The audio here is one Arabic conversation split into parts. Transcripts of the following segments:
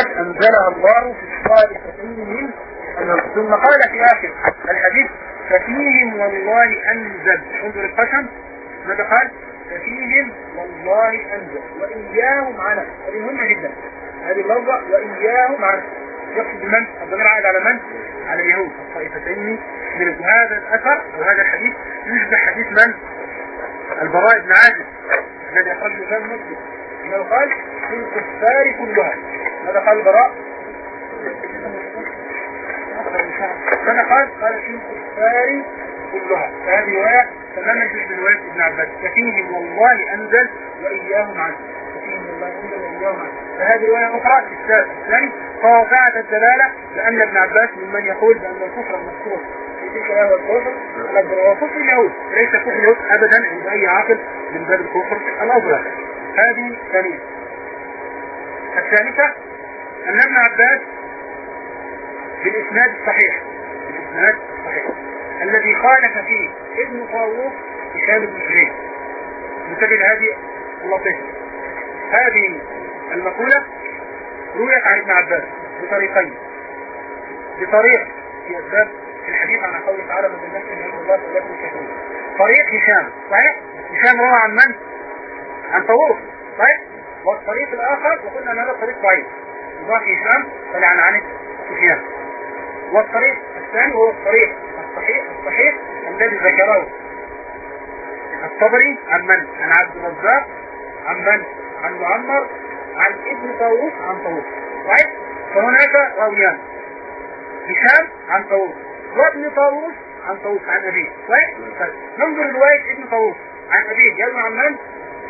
قد أنزلها الله في الصالحين من ثم قال في آخر الحديث ففيهم والله أنزل. انظر القسم. ماذا قال؟ ففيهم والله أنزل. وإياهم عنه. هذه مهمة جدا. هذه اللفظة وإياهم عنه. يقصد من؟ الضمير عائد على من؟ على اليهود. الطائفتين من هذا الأثر أو هذا الحديث. يشبه حديث من؟ البراء بن عازب الذي أخرجه الإمام مسلم. إنه قال في الكفار كلها. ماذا قال البراء كما قال قال في الكفار كلها. فهذه رواية تماما تشبه رواية ابن عباس. ففيهم والله أنزل وإياهم عنه. والله أنزل وإياهم عنه. فهذه رواية أخرى في الثالث الثاني. قاطعة الدلالة لأن ابن عباس ممن يقول بأن الكفر المذكور في تلك الآية والكفر الأكبر هو كفر اليهود. ليس كفر اليهود أبدا عند أي عاقل من باب الكفر الأصغر هذه ثانية. الثالثة أن ابن عباس بالإسناد الصحيح بالإسناد الصحيح الذي خالف فيه ابن طاووس هشام بن سجين انتبه لهذه اللطيفة. هذه المقولة رويت عن ابن عباس بطريقين. بطريق في أسباب الحديث عن قوله تعالى من الناس من الله فلكم كفرون طريق هشام صحيح؟ هشام روى عن من؟ عن طاووس صحيح؟ والطريق الآخر وقلنا أن هذا الطريق ضعيف. يضاف هشام فلعن عنه سفيان والطريق الثاني هو الطريق الصحيح الصحيح الذي ذكره الطبري عن من؟ عن عبد الرزاق عن من؟ عن معمر عن ابن طاووس عن طاووس صحيح؟ فهناك راويان هشام عن طاووس وابن طاووس عن طاووس عن أبيه صحيح؟ ننظر رواية ابن طاووس عن أبيه عن من؟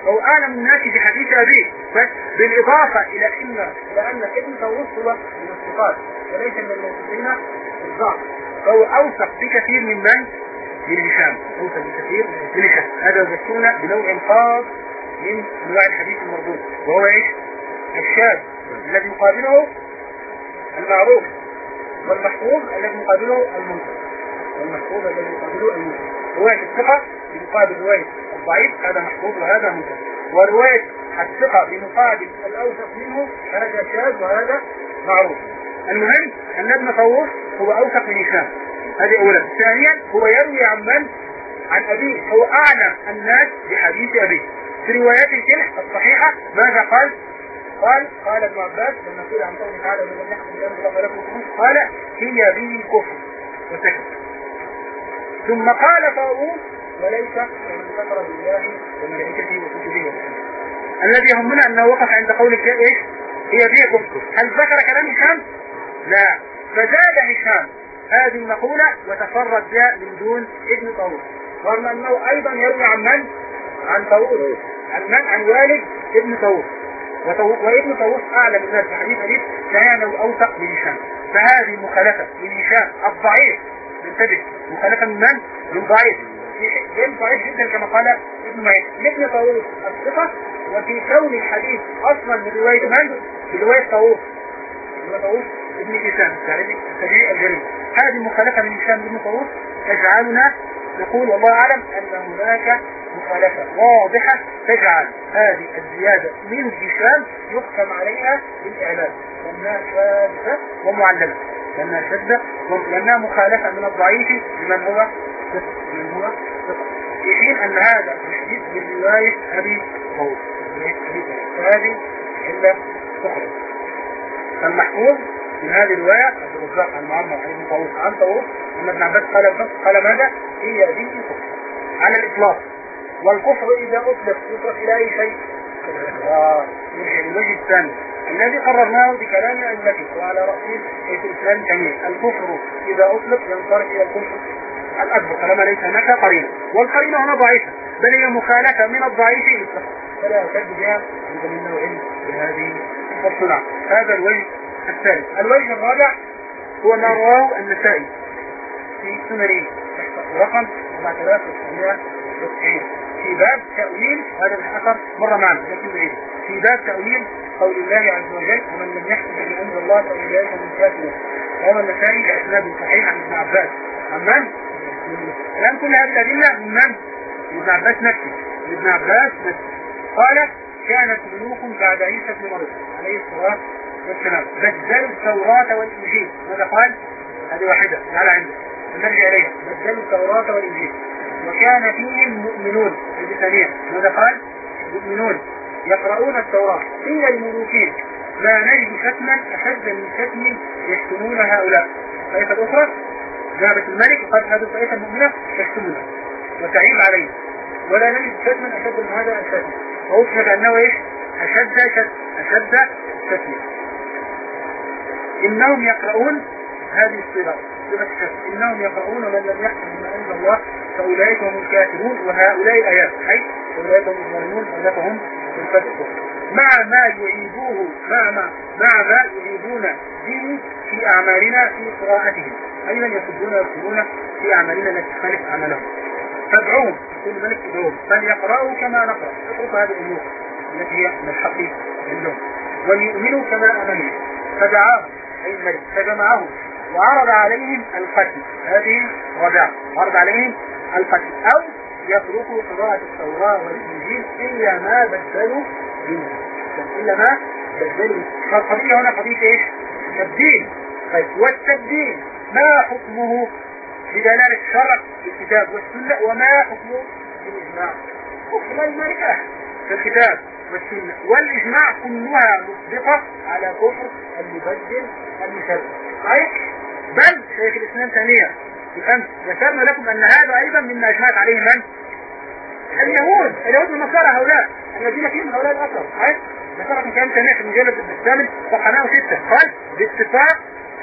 هو أعلم الناس بحديث أبيه بس بالإضافة إلى أن لأن ابن طاووس هو من الصفات وليس من الموصوفين بالضعف فهو أوثق بكثير من من؟ من هشام. أوثق بكثير من هشام. هذا يذكرنا بنوع خاص من أنواع الحديث المردود وهو إيش؟ الشاذ الذي يقابله المعروف والمحفوظ الذي يقابله المنكر. والمحفوظ الذي يقابله المنكر. رواية الثقة بمقابل رواية الضعيف هذا محفوظ وهذا منكر ورواية الثقة بمقابل الأوثق منه هذا شاذ وهذا معروف. المهم أن ابن طاووس هو أوثق من هشام. هذه أولا. ثانيا هو يروي عن من؟ عن أبيه هو أعلم الناس بحديث أبيه في روايات الكلح الصحيحة ماذا قال؟ قال قال ابن عباس لما قيل عن قوله تعالى من لم يحكم الله فلكم قال هي به كفر. وسكت. ثم قال طاووس وليس من كفر بالله وملائكته وكتبه ورسله الذي يهمنا أنه وقف عند قول إيش؟ هي به كفر هل ذكر كلام هشام؟ لا. فزاد هشام هذه المقولة وتفرد بها من دون ابن طاووس. رغم أنه أيضا يروي عن من؟ عن طاووس. عن من؟ عن والد ابن طاووس. وابن طاووس أعلم الناس في حديث كان أوثق من هشام. فهذه مخالفة من هشام الضعيف. انتبه. مخالفة من من؟ من ضعيف. ضعيف جدا كما قال ابن معين. مثل طاووس الثقة وفي كون الحديث أصلا من رواية من؟ برواية طاووس. طاووس ابن هشام التابعي الجليل هذه مخالفة من هشام بن طاووس. تجعلنا نقول والله أعلم أن هناك مخالفة واضحة تجعل هذه الزيادة من هشام يحكم عليها بالإعلام. لأنها شاذة ومعلمة. لأنها شاذة لأنها مخالفة من الضعيف لمن هو ثقة حين أن هذا الحديث من رواية أبي طاووس فهذه إلا تخرج المحفوظ من هذه الرواية عبد الرزاق عن معمر عن ابن طاووس عن طاووس أن ابن عباس قال قال ماذا؟ هي دي الكفر. على الإطلاق. والكفر إذا أطلق يطلق إلى أي شيء؟ آه الوجه الثاني. الذي قررناه بكلام أئمته وعلى رأسه شيخ الإسلام تيمية الكفر إذا أطلق ينصرف إلى الكفر. الأكبر طالما ليس هناك قرينة والقرينة هنا ضعيفة بل هي مخالفة من الضعيف. للكفر فلا يعتد بها عند من نوع بهذه الصناعة. هذا الوجه الثالث. الوجه الرابع هو ما رواه النسائي في سننه. رقم 4990 في باب تأويل هذا الأثر مرة معنا لكن بعيد في باب تأويل قول الله عز وجل ومن لم يحكم بأمر الله فأولئك هم الكافرون. روى النسائي بأسناد صحيح عن ابن عباس. عن من؟ الآن كل هذه الأدلة من من؟ ابن عباس نفسه. ابن عباس نفسه. قال كانت ملوك بعد عيسى بن مريم عليه الصلاة والسلام. بدلوا التوراة والإنجيل. ماذا قال؟ هذه واحدة. تعالى عندك. نرجع إليها. بدلوا التوراة والإنجيل. وكان فيهم مؤمنون. هذه ثانية. ماذا قال؟ مؤمنون. يقرؤون التوراة. إلا الملوكين لا نجد شتما أشد من شتم يشتمون هؤلاء. الطائفة الأخرى ذهبت الملك وقد هذه الطائفة المؤمنة تشتمنا وتعيب عليه ولا نجد شتما أشد من هذا الشتم ووصف أنه إيش؟ أشد شتم أشد شتم إنهم يقرؤون هذه الصفة صفة الشتم. إنهم يقرؤون من لم يحكم بما أنزل الله فأولئك هم الكافرون وهؤلاء الآيات حي أولئك هم الظالمون أولئك هم الفاسقون مع ما يعيبوه مع ما مع ما يعيبون به في أعمالنا في قراءتهم. أيضا يصدون ويكتبون في أعمالنا التي تخالف عملهم؟ فادعوهم كل ملك ادعوهم فليقرأوا كما نقرأ. اتركوا هذه الأمور التي هي من الحق عندهم. وليؤمنوا كما آمنوا. فدعاهم أي الملك فجمعهم وعرض عليهم القتل هذه رجاء عرض عليهم القتل أو يتركوا قراءة التوراة والإنجيل إلا ما بدلوا دينهم إلا ما بدلوا فالقضية هنا قضية إيش؟ تبديل. طيب والتبديل. ما حكمه بدلالة الشرع الكتاب والسنة وما حكمه بالإجماع. حكم في الكتاب والسنة. والإجماع كلها مصدقة على كفر المبدل المشرع. صحيح؟ بل شيخ الإسلام ثانية بالأمس ذكرنا لكم أن هذا أيضا مما أجمعت عليه من؟ اليهود. اليهود والنصارى هؤلاء. الذين فيهم من هؤلاء الأثر صحيح؟ ذكركم كلام ثانية في المجلد الثامن صفحة 106 قال باتفاق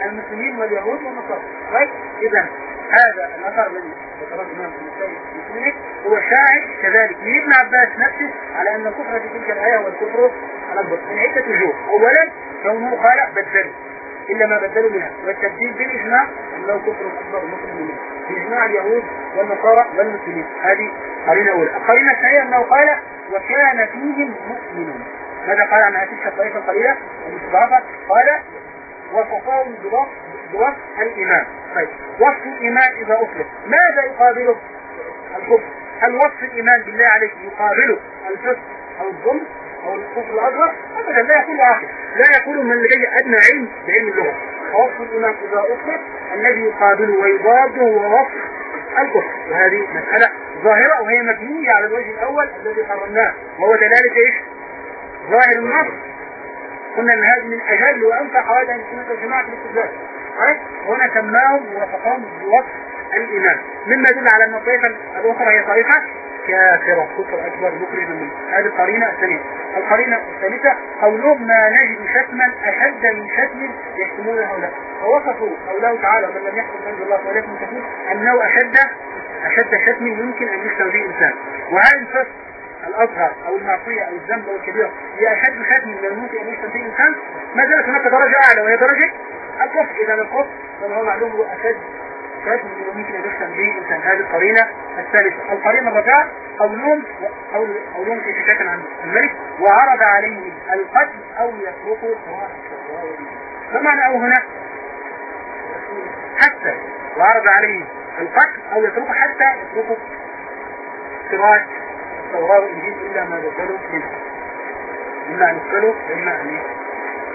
المسلمين واليهود والنصارى. طيب اذا هذا الأثر الذي ذكره الإمام المسلمين هو شاهد كذلك من ابن عباس نفسه على أن الكفر في تلك الآية هو الكفر الأكبر من عده وجوه اولا كونه قال بدلوا إلا ما بدلوا منها. والتبديل بالإجماع انه كفر اكبر مسلم منه بإجماع اليهود والنصارى والمسلمين. هذه قرينة أولى. القرينه الثانية أنه قال وكان فيهم مؤمنون. ماذا قال عن هذه الطائفه القليلة؟ المستضعفة. قال وصفاهم بوصف الإيمان. طيب وصف الإيمان إذا أطلق ماذا يقابله؟ الكفر. هل وصف الإيمان بالله عليك يقابله الفسق أو الظلم أو الكفر الأصغر أبدا لا يقول عاقل لا يقول من لديه أدنى علم بعلم اللغة. ووصف الإيمان إذا أطلق الذي يقابله ويضاده هو وصف الكفر. وهذه مسألة ظاهرة وهي مبنية على الوجه الأول الذي قررناه وهو دلالة إيش؟ ظاهر النص. قلنا ان هذه من أجل وانفع حوالي ان والجماعه في الاستدلال هنا سماهم ووصفهم بوصف الإيمان. مما يدل على أن الطائفه الأخرى هي طائفه كافرة. كفر أكبر مخرج منه هذه القرينة الثانية. القرينة الثالثة قولهم ما نجد شتما أشد من شتم يشتمون هؤلاء. فوصفوا قوله تعالى من لم يحكم عند الله ولكن تقول أنه اشد أشد شتم يمكن أن يشتم به انسان وهذا الفصل الأصغر أو المعصية أو الذنب أو الكبيرة هي أشد ختم من الممكن أن يشتم به الإنسان ما زالت هناك درجة أعلى وهي درجة الكفر إذا الكفر كما هو معلوم هو أشد ختم من الممكن أن يشتم به الإنسان. هذه القرينة الثالثة. القرينة الرابعة قولهم قول قولهم في شكاية عن الملك وعرض عليه القتل أو يتركه سواء ما معنى أو هنا؟ حتى وعرض عليه القتل أو يتركه حتى يتركه قراءة التوراة والإنجيل إلا ما بدلوا منه. إما أن يقتلوا وإما أن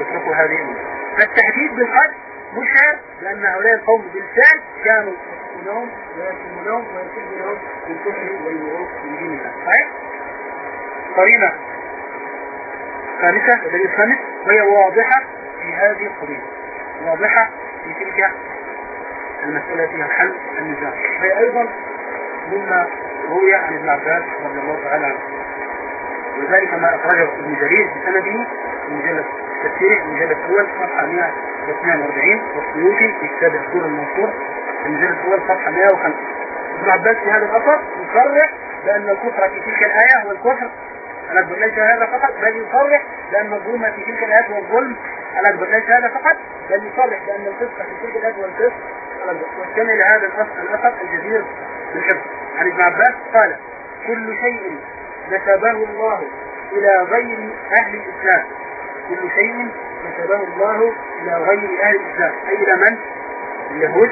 يتركوا هذه الأمور فالتحديد بالقتل مشعر لأن هؤلاء القوم بالفعل كانوا يقتلونهم ويسلمونهم ويسلمونهم بالكفر والوعوق من دين الله. صحيح؟ قرينة خامسة ودليل خامس وهي واضحة في هذه القضية. واضحة في تلك المسألة فيها حل النزاع وهي أيضا مما روي عن ابن عباس رضي الله تعالى عنه. وذلك ما أخرجه ابن جرير بسنده في مجلد تفسيره المجلد الأول صفحة 142 والسيوطي في كتاب الدور المنصور في المجلد الأول صفحة 105 ابن عباس في هذا الأثر يصرح بأن الكفر في تلك الآية هو الكفر الأكبر ليس هذا فقط بل يصرح بأن الظلم في تلك الآيات هو الظلم. الأكبر ليس هذا فقط بل يصرح بأن الفسق في تلك الآيات هو الفسق. واستمع لهذا الأثر الجدير بالحفظ. عن ابن عباس قال كل شيء نسبه الله إلى غير أهل الإسلام. كل شيء نسبه الله إلى غير أهل الإسلام. أي إلى من؟ اليهود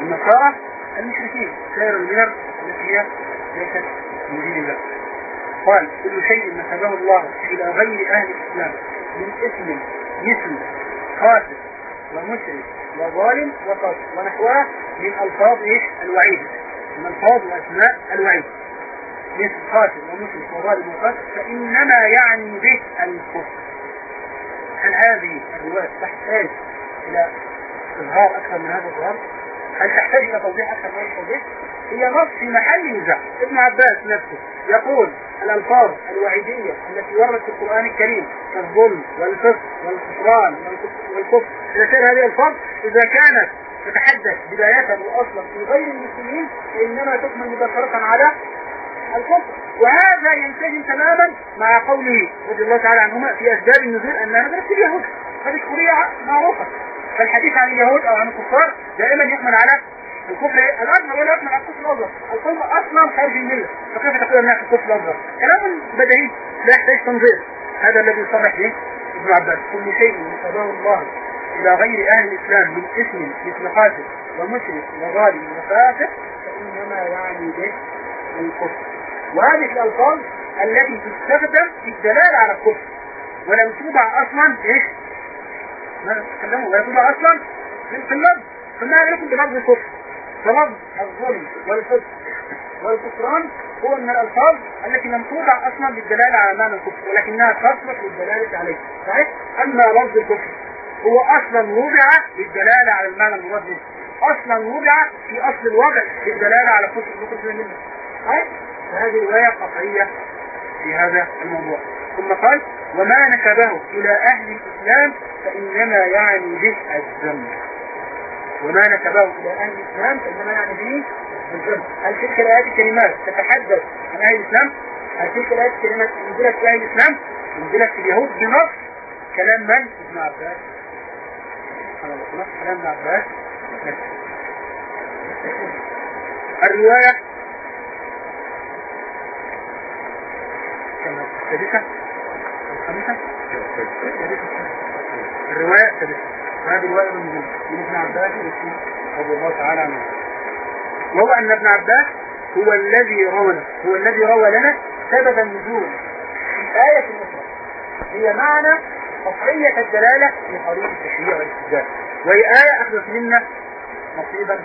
النصارى المشركين. سائر المنر التي هي ليست من دين الله. قال كل شيء نسبه الله إلى غير أهل الإسلام من اسم مثل خاسر ومشرك وظالم وقصر ونحوها من ألفاظ إيش؟ الوعيد. من ألفاظ وأسماء الوعيد. مثل خاسر ومشرك وظالم وقصر فإنما يعني به الكفر. هل هذه الرواية تحتاج إلى إظهار أكثر من هذا الظهر؟ هل تحتاج إلى توضيح أكثر من التوضيح؟ هي نص في محل نزاع ابن عباس نفسه يقول الألفاظ الوعيدية التي وردت في القرآن الكريم كالظلم والفسق والكفران والكفر. إلى سائر هذه الألفاظ إذا كانت تتحدث بداية وأصلا في غير المسلمين فإنما تكمل مباشرة على الكفر. وهذا ينسجم تماما مع قوله رضي الله تعالى عنهما في أسباب النزول أنها في اليهود. هذه قضية معروفة. فالحديث عن اليهود أو عن الكفار دائما يحمل على الكفر الأكبر ولا أكبر على الكفر الأصغر الكفر أصلا خارج الملة فكيف تقول أنها في الكفر الأصغر كلام بديهي لا يحتاج تنظير. هذا الذي صرح به ابن عباس. كل شيء نسبه الله إلى غير أهل الإسلام من اسم مثل قاتل ومشرك وظالم وفاسق فإنما يعني به الكفر. وهذه الألفاظ التي تستخدم في الدلالة على الكفر. ولم توضع أصلا إيش؟ ما تتكلموا توضع أصلا. في اللفظ فما عليكم بلفظ الكفر. فلفظ الظلم والفسق والكفران هو من الألفاظ التي لم توضع أصلا للدلالة على معنى الكفر ولكنها تصلح للدلالة عليه. صحيح؟ أما لفظ الكفر هو أصلا وضع للدلالة على المعنى المراد به. أصلا وضع في أصل الوضع للدلالة على كفر الكفر منه. صحيح؟ فهذه رواية قطعية في هذا الموضوع. ثم قال وما نسبه إلى أهل الإسلام فإنما يعني به الذنب وما نسبه إلى أهل الإسلام فإنما يعني به الذنب هل تلك الآيات الكلمات تتحدث عن أهل الإسلام؟ هل تلك الآيات الكلمات أنزلت في أهل الإسلام؟ أنزلت في اليهود بنص كلام من؟ ابن عباس كلام ابن عباس الرواية الخامسة. الرواية السادسة هذه رواية من ابن عباس رضي الله تعالى عنه. وهو أن ابن عباس هو الذي روى هو الذي روى لنا سبب النزول. في آية أخرى هي معنى قطعية الدلالة في طريق التشريع والاستدلال وهي آية أخذت منا نصيبا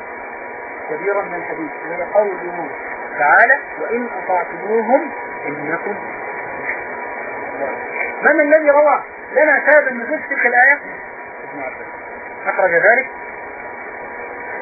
كبيرا من الحديث. وهي قوله تعالى وإن أطعتموهم إنكم من الذي روى لنا سبب النزول تلك الآية؟ ابن عباس أخرج ذلك.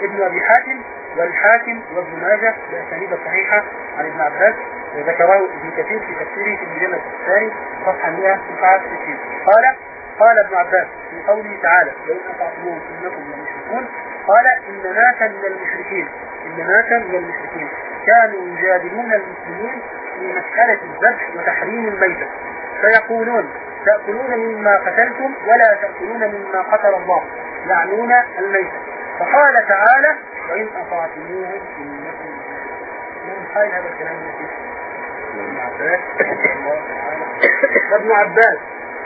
ابن أبي حاتم والحاكم وابن ماجه بأسانيد الصحيحة عن ابن عباس وذكره ابن كثير في تفسيره في المجلد الثاني صفحة 169 قال قال ابن عباس في قوله تعالى لو أطعتموهم إنكم لمشركون قال إن ناسا من المشركين إن ناسا من المشركين. كانوا يجادلون المسلمين في مسألة الذبح وتحريم الميتة. فيقولون تأكلون مما قتلتم ولا تأكلون مما قتل الله يعنون الميتة فقال تعالى وإن أطعتموهم إنكم من قال هذا الكلام ابن عباس ابن عباس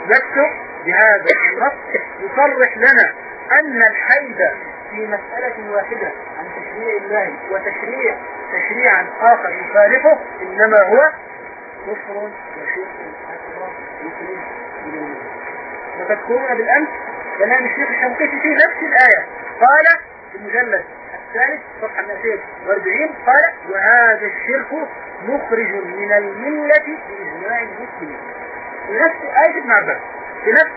نفسه بهذا النص يصرح لنا أن الحيد في مسألة واحدة عن تشريع الله وتشريع تشريعا آخر يخالفه إنما هو كفر وشرك. وتذكرون بالأمس كلام الشيخ الشنقيطي في نفس الآية. قال في المجلد الثالث صفحة 240 قال وهذا الشرك مخرج من الملة بإجماع المسلمين. في نفس آية ابن عباس في نفس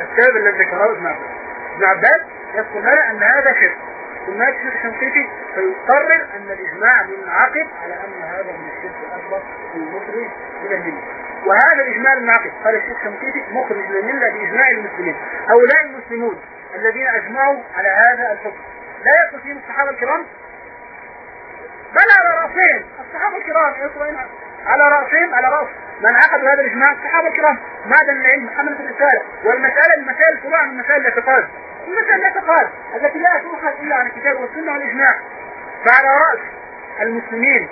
السبب الذي ذكره ابن عباس. ابن عباس يذكر لنا أن هذا شرك. ثم يكشف الشنقيطي فيقرر أن الإجماع منعقد على أن هذا من الشرك الأكبر المخرج من الملة وهذا الإجماع المنعقد قال الشيخ الشنقيطي مخرج من الملة بإجماع المسلمين. هؤلاء المسلمون الذين أجمعوا على هذا الحكم لا يدخل فيهم الصحابة الكرام؟ بل على رأسهم. الصحابة الكرام على رأسهم على رأس من عقدوا هذا الإجماع الصحابة الكرام معدن العلم حملة الرسالة والمسألة المسائل فروع من مسائل الاعتقاد. المسائل الاعتقاد التي لا تؤخذ إلا عن الكتاب والسنة والإجماع. فعلى رأس المسلمين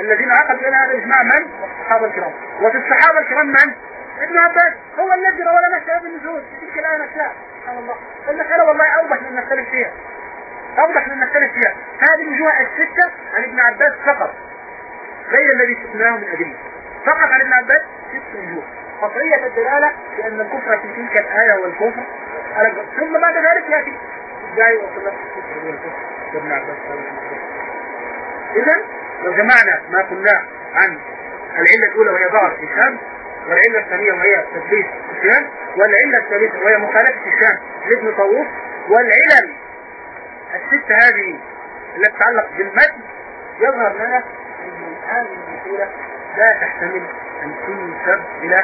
الذين عقدوا لنا هذا الإجماع من؟ الصحابة الكرام. وفي الصحابة الكرام من؟ ابن عباس. هو الذي روى لنا سبب النزول. في تلك الآية نفسها سبحان الله. المسألة والله أوضح من نختلف فيها. أوضح من نختلف فيها. هذه الوجوه الستة عن ابن عباس فقط. غير الذي شفناه من أدلة. فقط عن ابن عباس ست وجوه قطعية الدلالة بأن الكفر في تلك الآية والكفر ثم بعد ذلك يأتي الداعي وصل ابن عباس إذا لو جمعنا ما قلناه عن العلة الأولى وهي ضعف الشام والعلة الثانية وهي تدليس الشام والعلة الثالثة وهي مخالفة الشام لابن طاووس والعلل الست هذه التي تتعلق بالمتن يظهر لنا أن هذه المسألة لا تحتمل أن تنسب إلى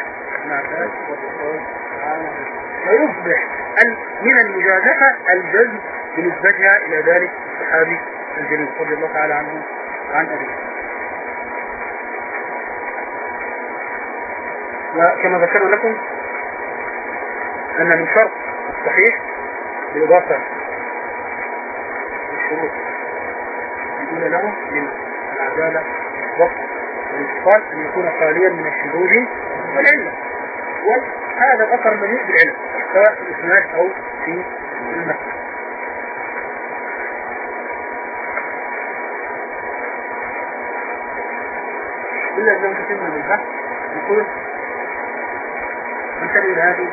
معبد ويصبح من المجازفة الجزم بنسبتها إلى ذلك الصحابي الجليل رضي الله تعالى عنه عن أبيه. وكما ذكرنا لكم أن من شرط الصحيح بالإضافة للشروط يقول له العدالة والضبط. والانتقال أن يكون خاليا من الشذوذ والعلة وهذا الأثر مليء بالعلم سواء في الإسناد أو في المسجد إلا أنه تتم البحث يقول انتبه إلى هذه؟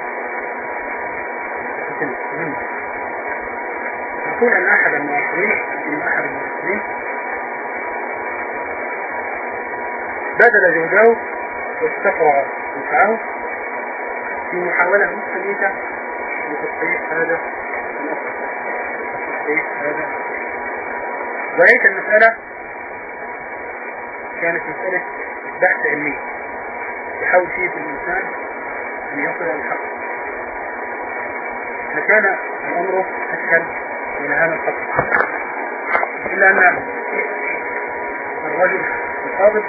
يقول أن أحد المعاصرين أن أحد المعاصرين بذل جهده واستفرغ وسعه في محاولة مستميتة لتصحيح هذا الأصل هذا. المسألة كانت مسألة بحث علمي. يحاول فيه الإنسان أن يصل إلى الحق. لكان الأمر أسهل من هذا الخط إلا أن الرجل القابض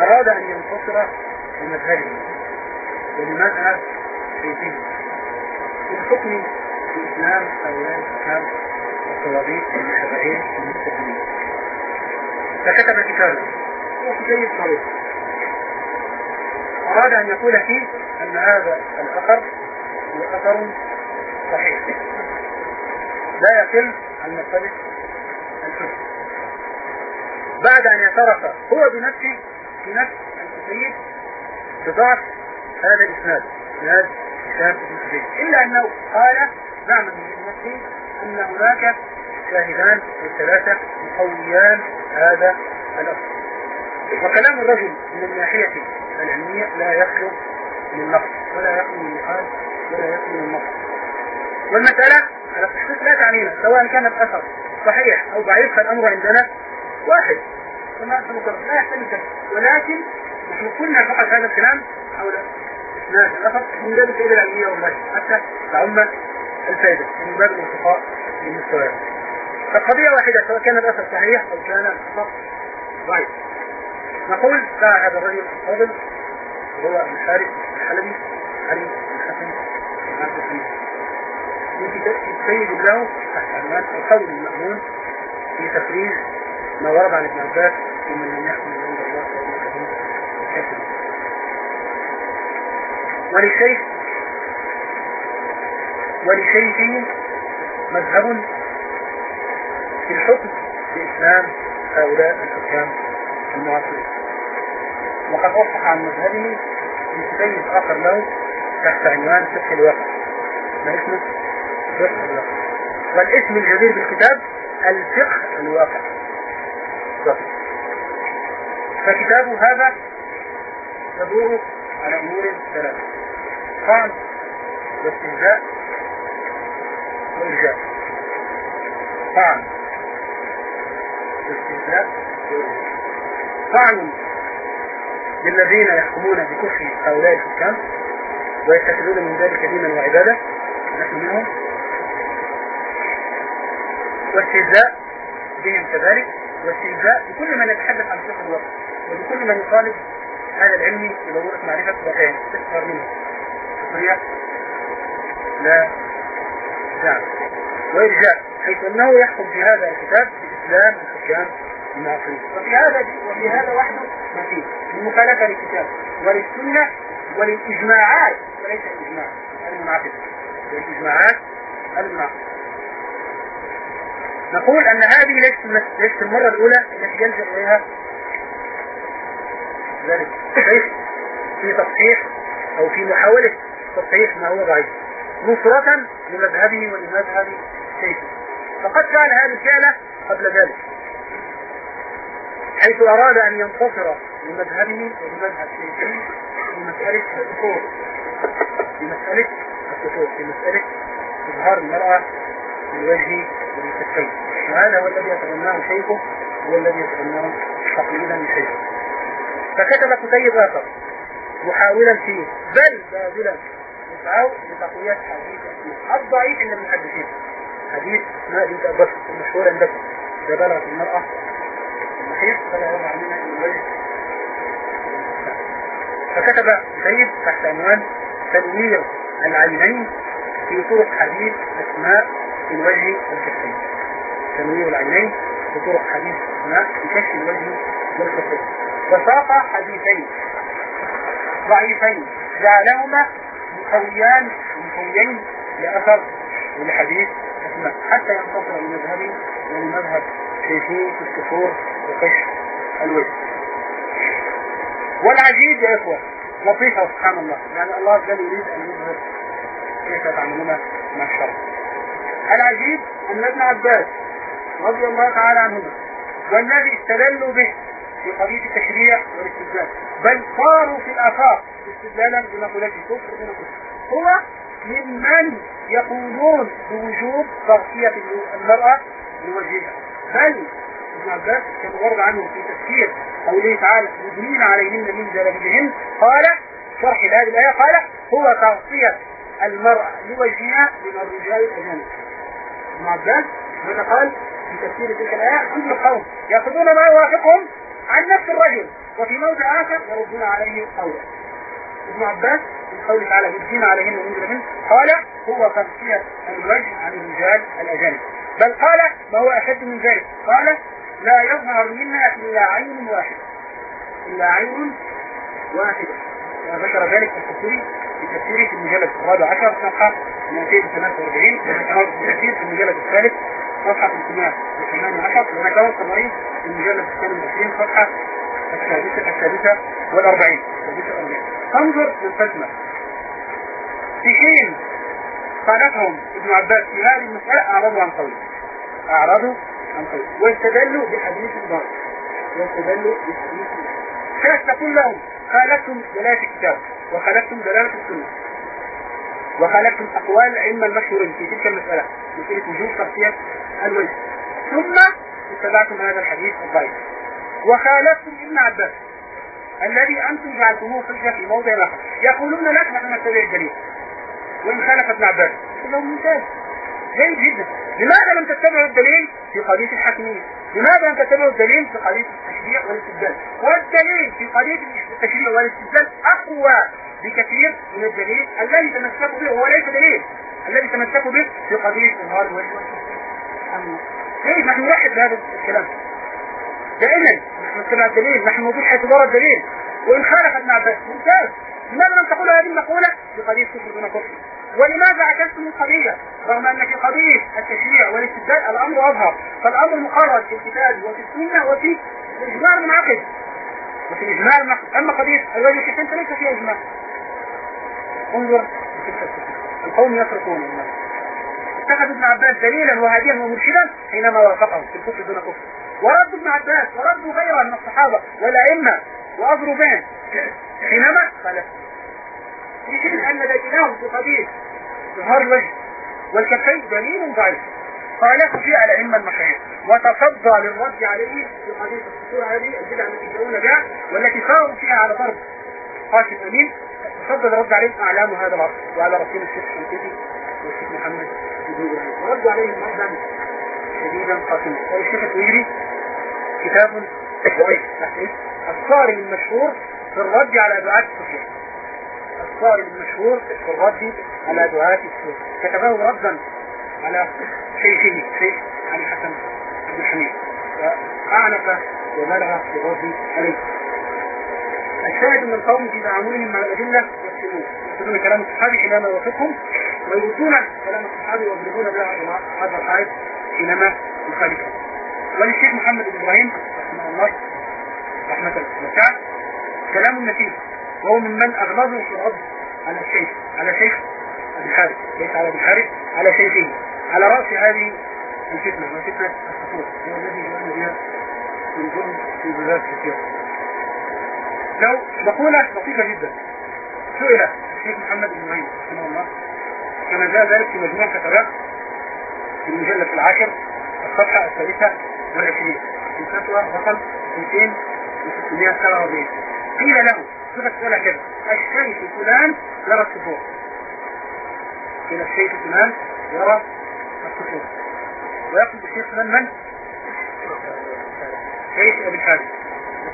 أراد أن ينتصر لمذهبه ولمذهب في الحكم في الإسلام هؤلاء الإسلام الصوابيط والمشرعين والمستقيمين فكتب كتابا هو كتاب صغير أراد أن يقول فيه أن هذا الأثر هو أثر صحيح. لا يقل عن مرتبة الحكم. بعد أن اعترف هو بنفسه نفس الكتيب بضعف هذا الإسناد. إسناد هشام بن حبيب إلا أنه قال زعما من نفسه أن هناك شاهدان ثلاثة يقويان هذا الأصل. وكلام الرجل من الناحية العلمية لا يخلو من نقص ولا يخلو من محال ولا يخلو من نقص والمسألة على التحقيق لا تعنينا سواء كان الأثر صحيح أو ضعيف فالأمر عندنا واحد. كما سنقر لا يحتمل كذا ولكن نحن كنا فقط هذا الكلام حول إسناد الأثر من باب الفائدة العلمية والله. حتى تعم الفائدة من باب الانتقاء للمستويات فالقضية واحدة سواء كان الأثر صحيح أو كان الأثر ضعيف. نقول ساعة هذا الرجل الفاضل وهو الحارث الحلبي علي الحسن الحسن يسيد له تحت عنوان القول المأمون في تفريج ما ورد عن ابن عباس ومن لم يحكم عند الله فهو كافر ولشيخ ولشيخه مذهب في الحكم بإسلام هؤلاء الحكام المعاصرين. وقد أصبح عن مذهبه بكتيب آخر له تحت عنوان فقه الواقع ما اسمه؟ فقه الواقع والاسم الجدير بالكتاب الفقه الواقع فكتابه هذا يدور على أمور ثلاثة طعن واستهزاء وإرجاء. طعن واستهزاء وإرجاء. طعن للذين يحكمون بكفر هؤلاء الحكام ويتخذون من ذلك دينا وعبادة نحن منهم. واستهزاء بهم كذلك واستهزاء بكل من يتحدث عن فقه الوقت. وبكل من يطالب هذا العلم بضرورة معرفة واقعين تكثر منه. سخرية لا دعم وإرجاء حيث أنه يحكم في هذا الكتاب بإسلام الحكام المعاصرين وفي هذا وفي هذا وحده ما فيه المخالفة للكتاب وللسنة وللإجماعات وليس الإجماع المنعقدة والإجماعات المنعقدة نقول أن هذه ليست ليست المرة الأولى التي يلجأ إليها ذلك. في تصحيح أو في محاولة تصحيح ما هو ضعيف. نصرة لمذهبه ولمذهب شيخه. فقد فعل هذه الفعلة قبل ذلك حيث أراد أن ينتصر لمذهبه ولمذهب شيخه في مسألة الكفور في مسألة الكفور في مسألة إظهار المرأة في الوجه وهذا هو الذي يتبناه شيخه هو الذي يتبناه تقليدا من شيخه فكتب كتيب آخر. محاولا فيه. بل باذلا. يسعوا لتقوية حديث. الضعيف عند المحدثين. حديث ما بنت أبو بكر المشهور عندكم إذا بلغت المرأة. المحيط يضع منها الوجه. فكتب سيد تحت عنوان تنوير العينين في طرق حديث أسماء في الوجه والكفين تنوير العينين في طرق حديث أسماء في كشف الوجه والكفين وساق حديثين. ضعيفين. جعلهما مقويان مقويين لأثر ولحديث أسماء. حتى ينتصر لمذهبي ولمذهب في الكفور وكشف الوجه. والعجيب يا إخوة لطيفة سبحان الله. يعني الله جل يريد أن يظهر كيف تعملون مع الشر. العجيب أن ابن عباس رضي الله تعالى عنهما والذي استدلوا به في قضية التشريع والاستدلال. بل صاروا في الآفاق استدلالا بمقولات الكفر دون كفر هو ممن يقولون بوجوب تغطية المرأة لوجهها. بل ابن عباس كان ورد عنه في تفسير قوله تعالى يدنين عليهن من جلابيبهن قال شرح هذه الآية قال هو تغطية المرأة لوجهها من الرجال الأجانب. ابن عباس ماذا قال في تفسير تلك الآية؟ عند القوم يأخذون ما يوافقهم عن نفس الرجل. وفي موضع آخر يردون عليه قوله. ابن عباس في قوله تعالى يدين عليهن من قال هو تغطية الوجه عن الرجال الأجانب. بل قال ما هو أشد من ذلك؟ قال لا يظهر منها إلا عين واحدة. إلا عين واحدة. ذكر ذلك الكثير في تفسيره في المجلد الرابع عشر صفحة 243 وذكره في تفسير في المجلد الثالث صفحة 318 وذكره الطبري في المجلد الثاني والعشرين صفحة السادسة السادسة والأربعين. السادسة والأربعين. انظر للفتنة في حين خالفهم ابن عباس في هذه المسألة أعرضوا عن قوله. أعرضوا عن قوله. واستدلوا بحديث الضار واستدلوا بحديث كيف تقول لهم خالفتم دلالة الكتاب وخالفتم دلالة السنة. وخالفتم أقوال العلم المشهورين في تلك المسألة مسألة وجود تغطية الوجه. ثم اتبعتم هذا الحديث الضعيف. وخالفتم ابن عباس الذي أنتم جعلتموه حجة في موضع آخر يقولون لك نحن نتبع الدليل. وإن خالف ابن عباس. لهم ممتاز. جيد جدا. لماذا لم تتبعوا الدليل في قضية الحاكمية لماذا لم تتبعوا الدليل في قضية التشريع والاستبدال؟ والدليل في قضية التشريع والاستبدال أقوى بكثير من الدليل الذي تمسكوا به وهو ليس دليل الذي تمسكوا به في قضية إظهار الوجه كيف نحن نوحد بهذا الكلام. دائما نحن نتبع الدليل نحن موجود حيث دار الدليل. وإن خالف ابن عباس ممتاز. لماذا لم تقول هذه المقولة؟ في قضية كفر دون كفر. ولماذا عكستم القضية رغم أن في قضية التشريع والاستبدال الأمر أظهر. فالأمر مخرج في الكتاب وفي السنة وفي الإجماع المنعقد وفي الإجماع المنعقد أما قضية الوجه الكتاب فليس فيها إجماع. انظر القوم يفرقون. الناس اتخذ ابن عباس دليلا وهاديا ومرشدا حينما وافقهم في الكفر دون كفر. ورد ابن عباس وردوا غيره من الصحابة والأئمة وأضروا بهم. حينما خالفوا في حين أن لديناهم في قضية ظهر الوجه والكفين دليل ضعيف. خالفوا فيها الأئمة المشاهير وتصدى للرد عليه في قضية السطور هذه البدعة التي يدعون بها والتي صاروا فيها على ضرب قاسم أمين. تصدى للرد عليهم أعلام هذا العصر. وعلى رسول الشيخ الشنقيطي والشيخ محمد وردوا عليهم ردا شديدا قاسما والشيخ الويري كتاب الصارم المشهور في الرد على دعاة الصوفية الصارم المشهور في الرد على دعاة الصوفية كتبه ردا على شيخه شيخ علي حسن بن حميد. فأعنف وبلغ في الرد عليه. الشاهد من القوم في تعاملهم مع الأدلة يكتبون. يكتبون كلام الصحابي حينما يوافقهم ويردون كلام الصحابي ويضربون به هذا الحائط حينما يخالفهم. وللشيخ محمد بن إبراهيم رحمه الله رحمة وسعة كلام نتيجة وهو ممن أغلظه في الرد على الشيخ على شيخ الحارث ليس على الحارث على سيفه على رأس هذه الفتنة وفتنة السقوط هو الذي يؤمن بها من ضمن في بلاد كثيرة. لو مقولة لطيفة جدا سئل الشيخ محمد بن معين رحمه الله كما جاء ذلك في مجموع كتابات في المجلة العاشر الصفحة الثالثة والعشرين. الفتوى رقم 2647 قيل له صفة سؤال كذا الشيخ فلان يرى الصفور قيل الشيخ فلان يرى الصفور ويقصد الشيخ فلان من؟ شيخ أبي الحارث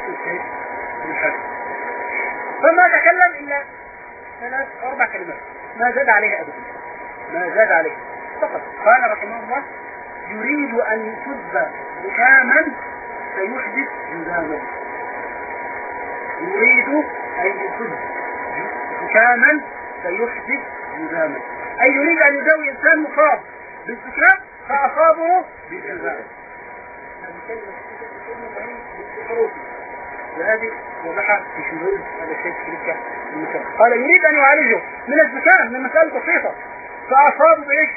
الشيخ أبي الحارث فما تكلم إلا ثلاث أربع كلمات. ما زاد عليها أبدا. ما زاد عليه فقط قال رحمه الله يريد أن يسب هشاما فيحدث جذاما يريد أن يسب هشاما فيحدث جذاما أي يريد أن يداوي إنسان مصاب. بالسكران فأصابه كلمة وهذه وضحها في هذا الشيء قال يريد أن يعالجه. من الزكام من مسألة بسيطة. فأصابوا بإيش؟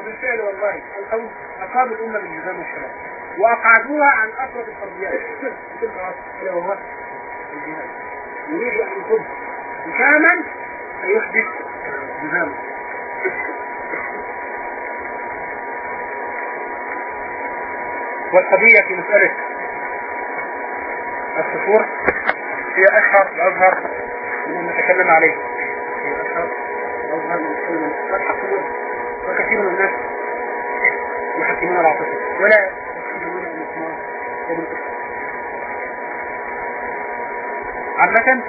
وبالفعل والله. القوم أصابوا الأمة بالجزام والشباب وأقعدوها عن أسرة الفرضيات إلى وهو الجهاد يريد أن يصب هشاما فيحدث جزاما والقضية في مسألة الصفور هي أشهر وأظهر من نتكلم عليه. وكثير من الناس. يحكمون العاطفة. ولا يحكمون المسمار عامة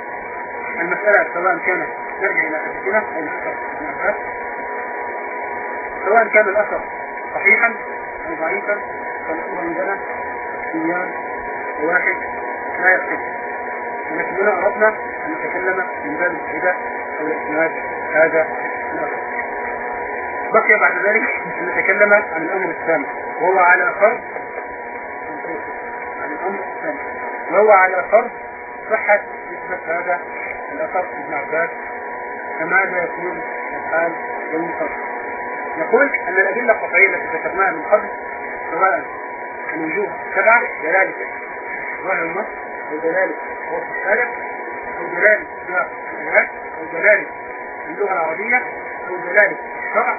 المسألة سواء كانت نرجع إلى حديثنا أو الأثر سواء كان الأثر صحيحا أو ضعيفا فالأمر عندنا اختيار واحد لا يختلف. ولكننا أردنا أن نتكلم من باب الفائدة أو الاعتماد هذا بقي بعد ذلك أن نتكلم عن الأمر الثاني. وهو على فرض عن الأمر الثاني. وهو على فرض صحة نسبة هذا الأثر ابن عباس فماذا يكون الحال يوم نقول أن الأدلة القطعية التي ذكرناها من قبل سواء الوجوه سبعة دلالة ظاهر النص أو دلالة وصف الشارع أو دلالة سياق الآيات أو دلالة اللغة العربية أو دلالة الشرع.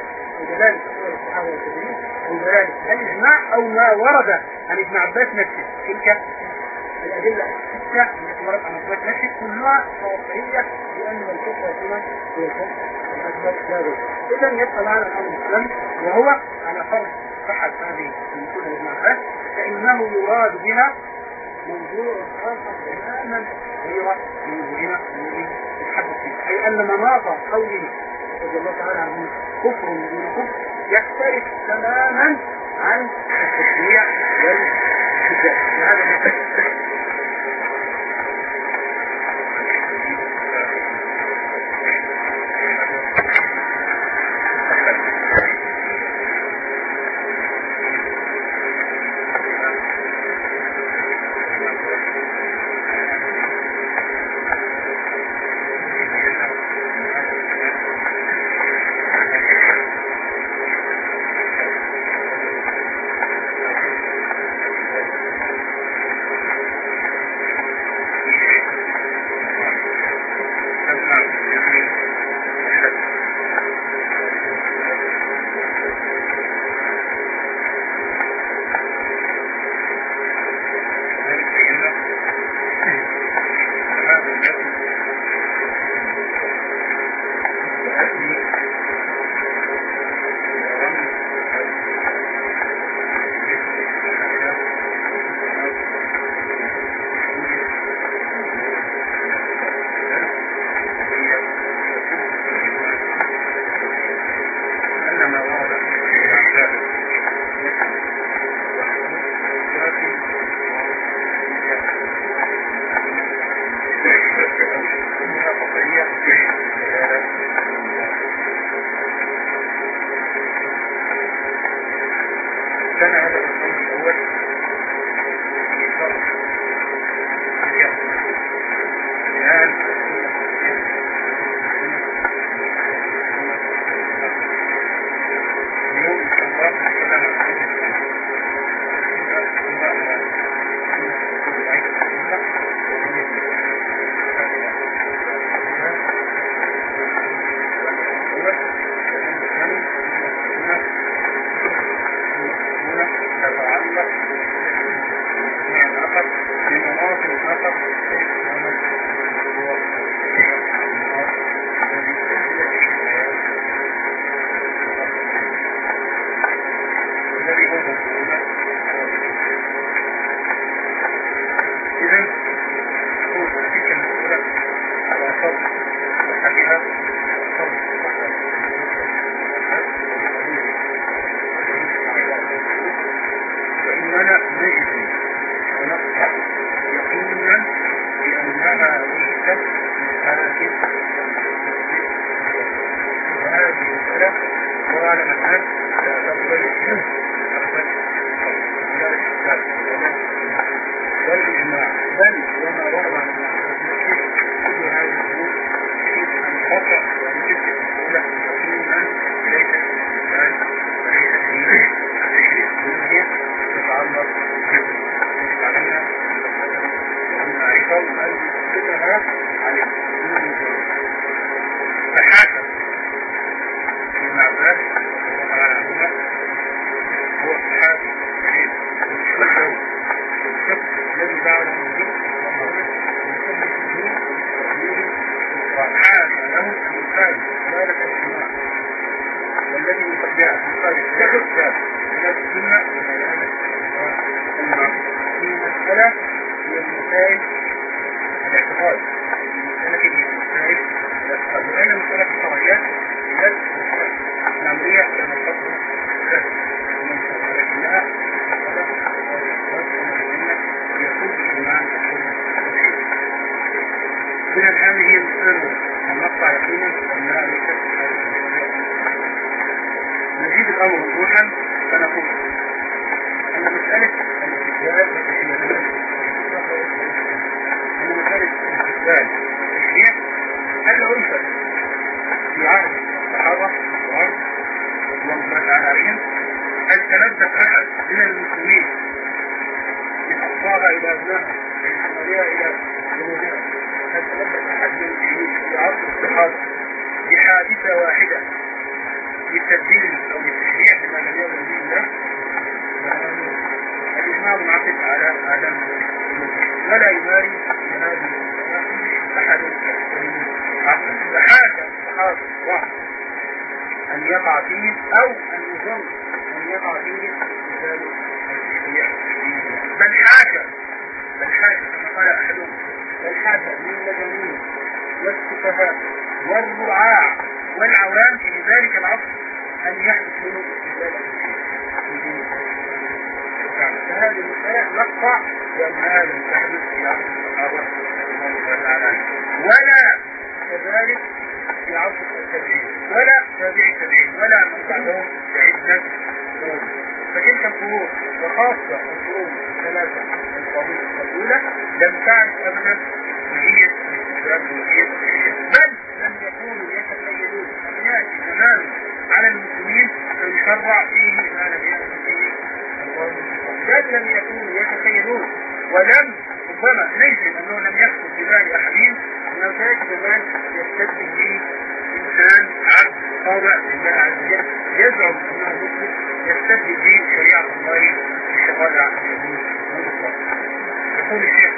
دلالة أقوال الصحابة والتابعين أو دلالة الإجماع أو ما ورد عن ابن عباس نفسه. تلك الأدلة الستة التي وردت عن عباس نفسه. كلها واقعية لأن الكفر والسنة هو الكفر إذا يبقى معنا الأمر الإسلامي وهو على فرض صحة هذه النصوص ابن عباس فإنه يراد بها موضوع آخر تماما غير موضوعنا الذي نتحدث فيه أي أن مناط قوله رضي الله تعالى عنه كفر دون يختلف تماما عن التشريع والكتاب هذا දැනගන්න ඕනේ. المقطع ينهال التحديث إلى الصحابة ولا كذلك في عصر التابعين ولا تابع التابعين ولا من بعدهم عدة قرون. فتلك القرون وخاصة القرون الثلاثة القرون الأولى لم تعرف أبدا ماهية الاستشراف وماهية بل لم يكونوا يتخيلون أن يأتي تماما على المسلمين فيشرع فيه بل لم يكونوا يتخيلون. ولم ربما نجزم أنه لم يكن في بال احدهم أنه ذلك زمان يستدعي به إنسان عبد طابع لله عز وجل يزعم انه مسلم يستدعي به شريعة الله في الشقاء العقليه يقول الشيخ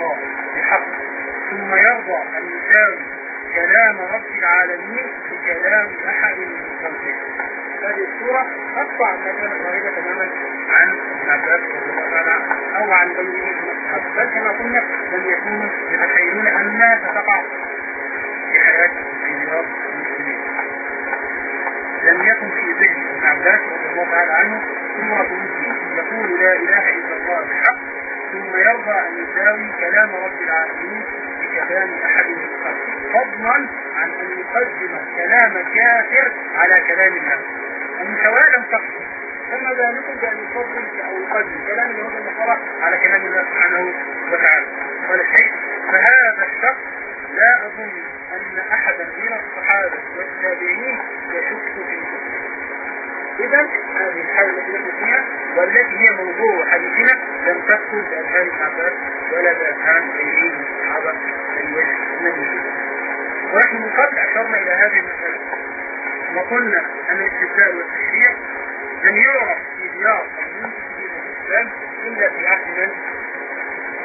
الله بحق. ثم يرضى أن يساوي كلام رب العالمين بكلام أحد من خلقه. هذه الصورة تقطع كلام الغريبة تماما عن العباس أو عن غيره بل كما قلنا لم يكونوا يتخيلون أنها ستقع في حياة السيارات المسلمين. لم يكن في ذهن ابن عباس رضي الله تعالى عنه سورة مسلم يقول لا إله ثم يرضى أن يساوي كلام رب العالمين بكلام أحد فضلا عن أن يقدم كلام كافر على كلام الله ومساواة لم تقصد فما بالك بأن يفضل أو يقدم كلام اليهود والنصارى على كلام الله سبحانه وتعالى؟ ولا شيء. فهذا الشخص لا أظن أن أحدا من الصحابة والتابعين يشك فيه إذا هذه الحالة التي نحن فيها والتي هي موضوع حديثنا لم تدخل بأذهان ابن عباس ولا بأذهان غيره من الصحابة في وجه النبي ونحن من قبل أشرنا إلى هذه المسألة وقلنا أن الاستبدال والتشريع لم يعرف في ديار الإسلام إلا في عهد من؟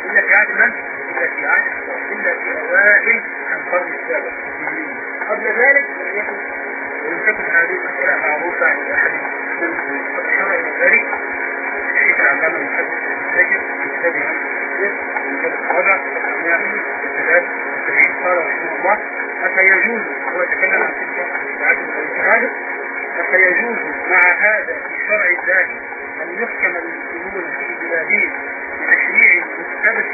إلا في عهد من؟ إلا في عهد إلا في أوائل القرن السابع قبل ذلك لم يكن تكن هذه المسألة معروفة عند أحد إلى ذلك الشيخ العلامة المحدث المساجد في كتابه عن التفسير الرابع يعني الثلاث قال رحمه الله أفيجوز هو يتكلم عن تلك العدد أفيجوز مع هذا في شرع الله أن يحكم المسلمون في بلادهم بتشريع مختلف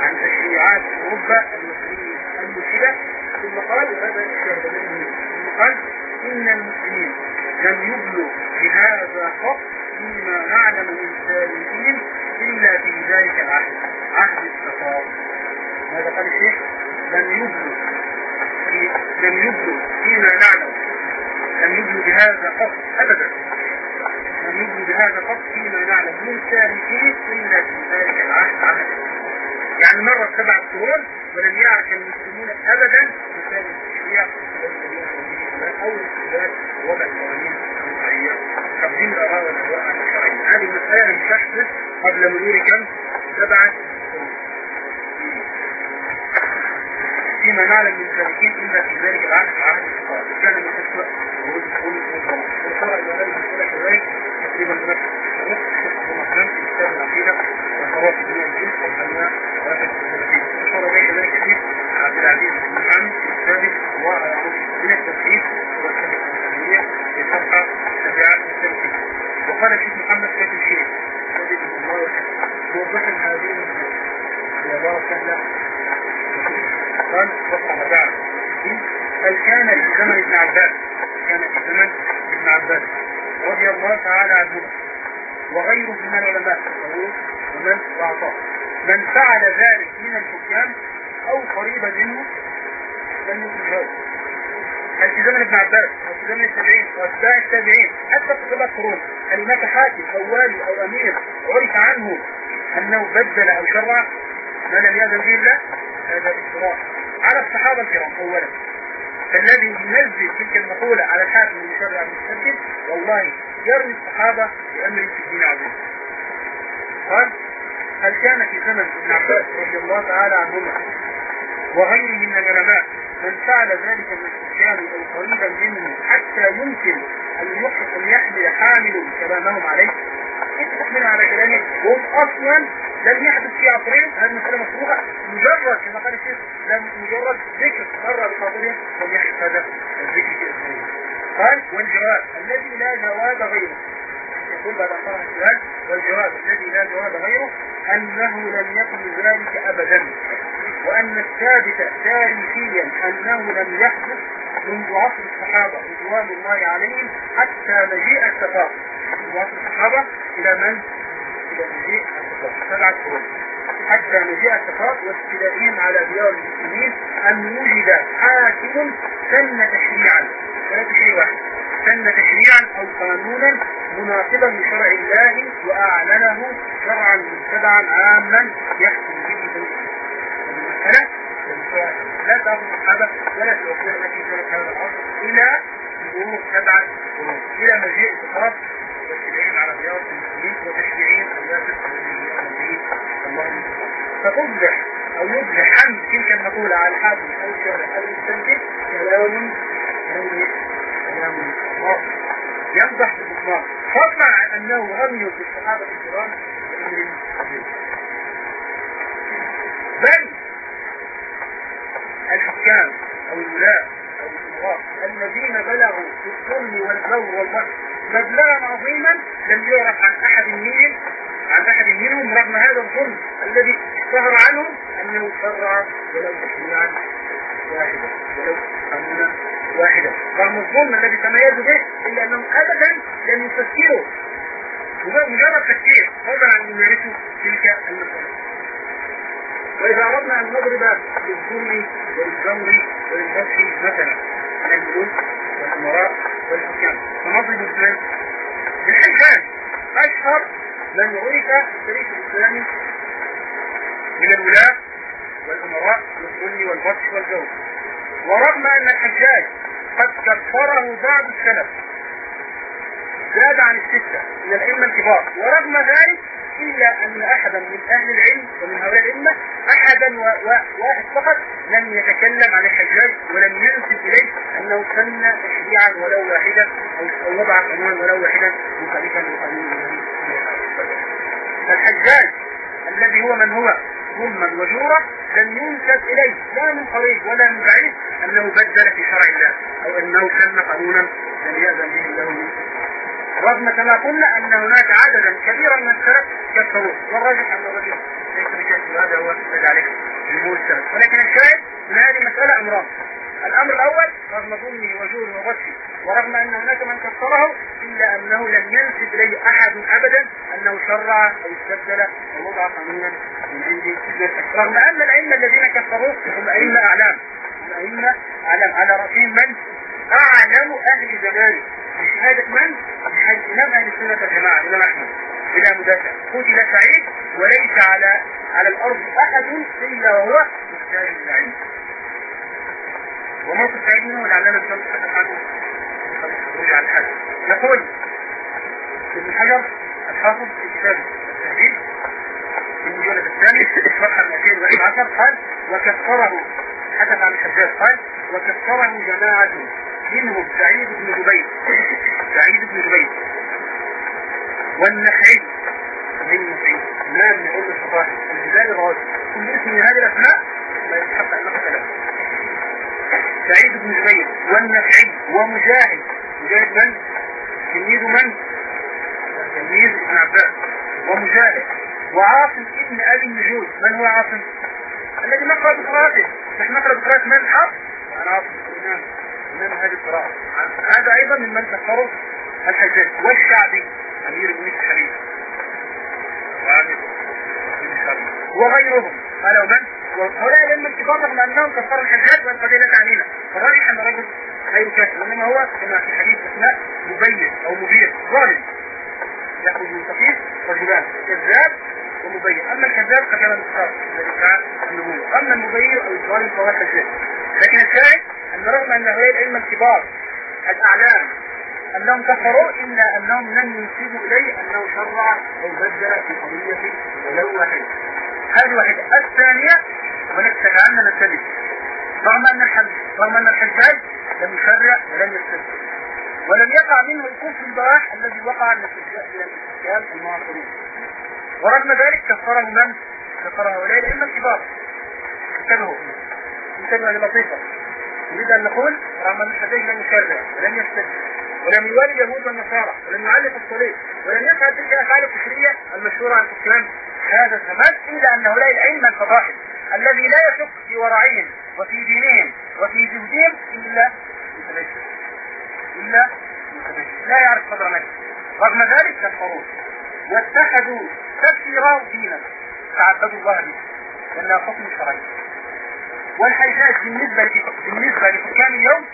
عن تشريعات أوروبا المسلمين المسلمة ثم قال وهذا الشهد منه ثم قال إن المسلمين لم يبلوا بهذا قط فيما نعلم من تاريخهم إلا في ذلك العهد عهد التفاوض ماذا قال الشيخ؟ لم يبلوا لم يبلوا فيما نعلم لم يبلوا بهذا قط أبدا. لم يبلوا بهذا قط فيما نعلم من تاريخهم إلا في ذلك العهد عهد. يعني مرة سبع قرون ولم يعرف المسلمون أبدا مثال أو الاستدلال وضع القوانين الشرعية تقديم عن الشرعية هذه المسألة لم تحدث قبل مرور كم؟ سبعة فيما نعلم من السالكين إلا في ذلك العهد عهد الفقار كان من أسوأ ورود الكون وصار إلى هذه المسألة كذلك تقريبا نفس الوقت ومثلا في كتاب العقيدة وخواص بناء الجنس والأنواع واحد الثلاثين أشار إليه كذلك عبد العزيز بن محمد في كتابه ويعرف من التفسير والتفسير في صفحة سبعة وثلاثين وقال الشيخ محمد كاتب شيء موضحا هذه المسألة وبارك سهلة قال وقع بعد بل كان في زمن ابن عباس كان في زمن ابن عباس رضي الله تعالى عنه وغيره من العلماء ومن وعطاه من فعل ذلك من الحكام أو قريبا منه هل في زمن ابن عباس زمن التابعين وأتباع التابعين. حتى في سبع قرون هل هناك حاكم أو والي أو أمير عرف عنه أنه بدل أو شرع ما لم يأذن به الله هذا افتراء على الصحابة الكرام أولا. فالذي ينزل تلك المقولة على الحاكم من شرع المستبدل والله يرمي الصحابة بأمر في الدين عظيم قال هل كان في زمن ابن عباس رضي الله تعالى عنهما وغيره من العلماء من فعل ذلك أو قريبا منه حتى يمكن أن يحمل حامل كلامهم عليه. تحمل على كلامه؟ وهم أصلا لم يحدث في عصرهم. هذه المسألة مفروضة. مجرد كما قال الشيخ لم مجرد ذكر مرة بخاطرهم لم يحدث هذا الذكر في قال والجواب الذي لا جواب غيره. يقول بعد أن السؤال والجواب الذي لا جواب غيره أنه لم يكن ذلك أبدا. وأن الثابت تاريخيا أنه لم يحدث منذ عصر الصحابة رضوان الله عليهم حتى مجيء التفاق منذ عصر الصحابة إلى من؟ إلى مجيء التفاق سبعة قرون حتى مجيء التفاق واستيلائهم على ديار المسلمين أن وجد حاكم سن تشريعا. لا تشريع واحد. سن تشريعا أو قانونا مناسبا لشرع الله وأعلنه شرعا متبعا عاما يحكم لا تأخذ الصحابة ولا توكل التي كانت هذا العصر إلى مرور سبعة قرون إلى مجيء الخاص والتبعين على رياض المسلمين وتشريعين الرياضة الذي الله فتصبح أو يصبح حمد تلك المقولة على الحاكم أو الشارع أو المستنكر كلام كلام واضح يمدح بالإطلاق فضلا عن أنه رمي بالصحابة الكرام بل الحكام أو الولاة أو الامراء الذين بلغوا في الظلم والجور والبحث مبلغا عظيما لم يعرف عن أحد منهم عن أحد منهم رغم هذا الظلم الذي اشتهر عنهم أنه شرع ولو تشريعا واحدا ولو قانونا واحدا رغم الظلم الذي تميزوا به إلا أنهم ابدا لم يفكروا مجرد تفكير فضلا عن يمارسوا تلك المسألة. وإذا أردنا أن نضرب للظلم وللجور وللبطش مثلا الملوك والأمراء والحكام فنضرب إزاي؟ الحجاج أشهر من عرف في التاريخ الإسلامي من الولاة والأمراء والظلم والبطش والجور ورغم أن الحجاج قد كفره بعض السلف. زاد عن الستة من الأئمة الكبار. ورغم ذلك إلا أن أحدا من أهل العلم ومن هؤلاء الأئمة أحدا واحد فقط لم يتكلم عن الحجاج ولم ينسب إليه أنه سن تشريعا ولو واحدا أو وضع قانونا ولو واحدا مخالفا لقانون النبي فالحجاج الذي هو من هو؟ ظلما وجورا لم ينسب إليه لا من قريب ولا من بعيد أنه بدل في شرع الله أو أنه سن قانونا لم يأذن به الله رغم كما قلنا أن هناك عددا كبيرا من السلف كالطرود والراجح أن الرجل ليس بكافر هذا هو ذلك جمهور السلف ولكن الشاهد من هذه المسألة أمران الأمر الأول رغم ظلمه وجوره وغشه ورغم أن هناك من كفره إلا أنه لم ينسب إليه أحد أبدا أنه شرع أو استبدل أو وضع قانونا من عند رغم أن الأئمة الذين كفروه هم أئمة أعلام. هم أئمة أعلام. على رأسهم من؟ أعلم أهل زمانه بشهادة من؟ بشهادة إمام أهل السنة والجماعة. إمام أحمد. بلا مدافع. قتل سعيد وليس على على الأرض أحد إلا وهو مجتهد سعيد. وموقف سعيد منه العلامة الشمس تحدث عنه على الحد يقول ابن حجر الحافظ في كتابه التهذيب في المجلد الثاني صفحة 211 قال وكفره حدث عن الحجاج قال وكفره جماعة منهم سعيد بن جبير. سعيد بن جبير. والنخعي من سعيد لا من علم الفضائل الجبال الراجل كل اسم من هذه الأسماء لا يستحق ان نقتله سعيد بن جبير. والنخعي ومجاهد. مجاهد من؟ تلميذ من؟ تلميذ ابن عباس. ومجاهد. وعاصم ابن أبي النجود. من هو عاصم؟ الذي نقرا بقراءته. نحن نقرا بقراءة من حق أنا عاصم الامام امام هذه القراءة. هذا أيضا ممن كفره الحجاج والشعبي. أمير بن الحبيب وغيرهم. قالوا من؟ وهؤلاء الائمه الكبار رغم أنهم كفروا الحجاج والقضية عنينا فالراجح أن الرجل غير كافر وإنما هو كما في حديث اسماء مبين أو مبين. ظالم. يخرج من صفيف رجلان كذاب ومبين. أما الكذاب فكما نختار الذي كان النبوه أما المبين أو الظالم فهو الكذاب لكن الشاهد أن رغم أن هؤلاء الأئمة الكبار الأعلام أنهم كفروا الا أنهم لم ينسبوا إليه أنه شرع أو بدل في قضية ولو واحدة هذه واحدة الثانية ونكتب عنها ننتبه رغم أن الحج رغم أن الحجاج لم يشرع ولم يستبدل ولم يقع منه الكفر البواح الذي وقع من الرجال المعاصرين ورغم ذلك كفره من؟ كفره هؤلاء الأئمة الكبار. انتبهوا. انتبهوا للطيفه نريد أن نقول رغم أن الحجاج لم يشرع ولم يستبدل ولم يوالي اليهود والنصارى ولم يعلق الصليب ولم يفعل تلك الأفعال الكفرية المشهورة عن الإسلام. هذا الزمان الا أن هؤلاء الأئمة الفضائل الذي لا يشك في ورعهم وفي دينهم وفي جهدهم إلا متبشر إلا متبشر لا يعرف قدر نفسه رغم ذلك كفروا واتخذوا تفسيرا دينا تعبدوا الله به لانها حكم شرعي. والحجاج بالنسبة بالنسبة لحكام اليوم